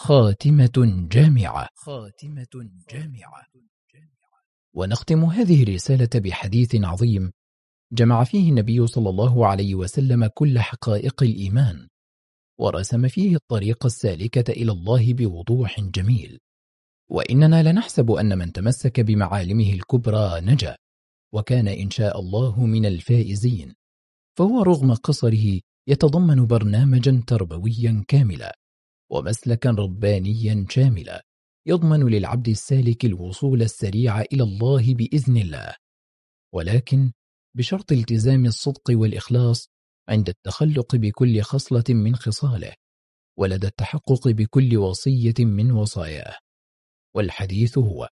خاتمة جامعة. خاتمة جامعة. ونختم هذه الرسالة بحديث عظيم جمع فيه النبي صلى الله عليه وسلم كل حقائق الإيمان ورسم فيه الطريق السالكة إلى الله بوضوح جميل. وإننا لنحسب أن من تمسك بمعالمه الكبرى نجا وكان إن شاء الله من الفائزين فهو رغم قصره يتضمن برنامجا تربويا كاملا. ومسلكا ربانيا شاملا يضمن للعبد السالك الوصول السريع إلى الله بإذن الله. ولكن بشرط التزام الصدق والإخلاص عند التخلق بكل خصلة من خصاله ولدى التحقق بكل وصية من وصاياه. والحديث هو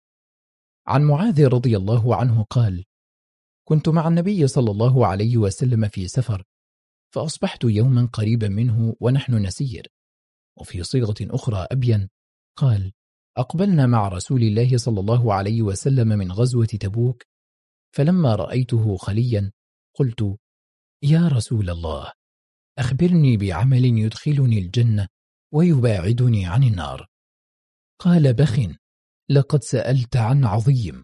عن معاذ رضي الله عنه قال كنت مع النبي صلى الله عليه وسلم في سفر فأصبحت يوما قريبا منه ونحن نسير. وفي صيغة أخرى أبين قال أقبلنا مع رسول الله صلى الله عليه وسلم من غزوة تبوك فلما رأيته خليا قلت يا رسول الله أخبرني بعمل يدخلني الجنة ويباعدني عن النار. قال بخ لقد سألت عن عظيم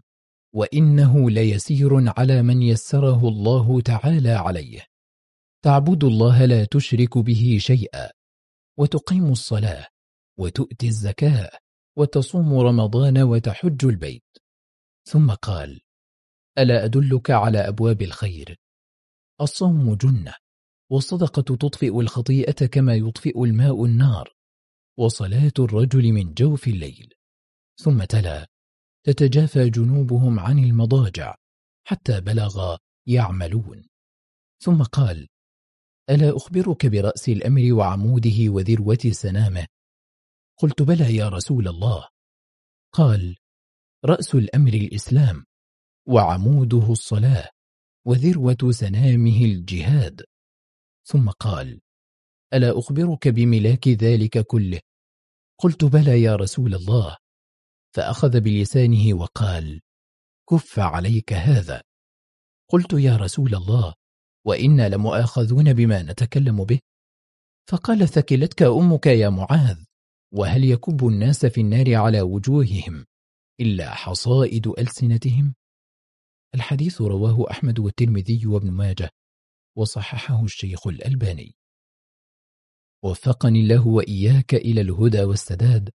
وإنه ليسير على من يسره الله تعالى عليه. تعبد الله لا تشرك به شيئا. وتقيم الصلاة وتؤتي الزكاة وتصوم رمضان وتحج البيت. ثم قال ألا أدلك على أبواب الخير؟ الصوم جنة والصدقة تطفئ الخطيئة كما يطفئ الماء النار وصلاة الرجل من جوف الليل. ثم تلا تتجافى جنوبهم عن المضاجع حتى بلغ يعملون. ثم قال ألا أخبرك برأس الأمر وعموده وذروة سنامه؟ قلت بلى يا رسول الله. قال رأس الأمر الإسلام وعموده الصلاة وذروة سنامه الجهاد. ثم قال ألا أخبرك بملاك ذلك كله؟ قلت بلى يا رسول الله. فأخذ بلسانه وقال كف عليك هذا. قلت يا رسول الله وإنا لمؤاخذون بما نتكلم به. فقال ثكلتك أمك يا معاذ وهل يكب الناس في النار على وجوههم إلا حصائد ألسنتهم؟ الحديث رواه أحمد والترمذي وابن ماجه وصححه الشيخ الألباني. وفقني الله وإياك إلى الهدى والسداد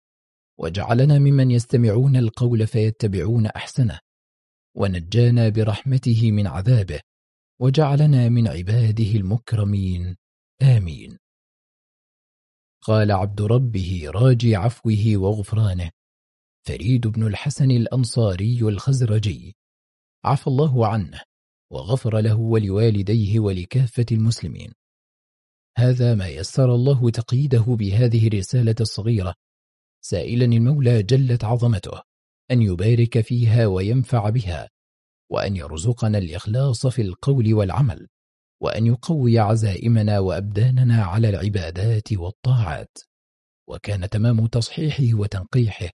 وجعلنا ممن يستمعون القول فيتبعون أحسنه ونجانا برحمته من عذابه. وجعلنا من عباده المكرمين. آمين. قال عبد ربه راجي عفوه وغفرانه. فريد بن الحسن الأنصاري الخزرجي. عفى الله عنه وغفر له ولوالديه ولكافة المسلمين. هذا ما يسر الله تقييده بهذه الرسالة الصغيرة. سائلا المولى جلت عظمته أن يبارك فيها وينفع بها. وأن يرزقنا الإخلاص في القول والعمل وأن يقوي عزائمنا وأبداننا على العبادات والطاعات. وكان تمام تصحيحه وتنقيحه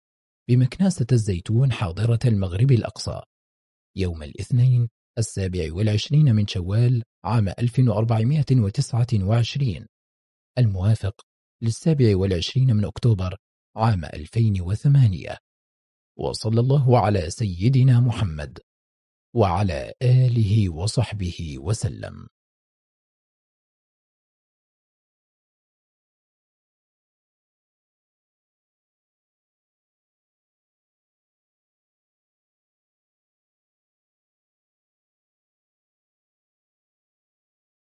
بمكناسة الزيتون حاضرة المغرب الأقصى. يوم الاثنين السابع والعشرين من شوال عام 1429 الموافق للسابع والعشرين من أكتوبر عام 2008 وصلى الله على سيدنا محمد. وعلى آله وصحبه وسلم.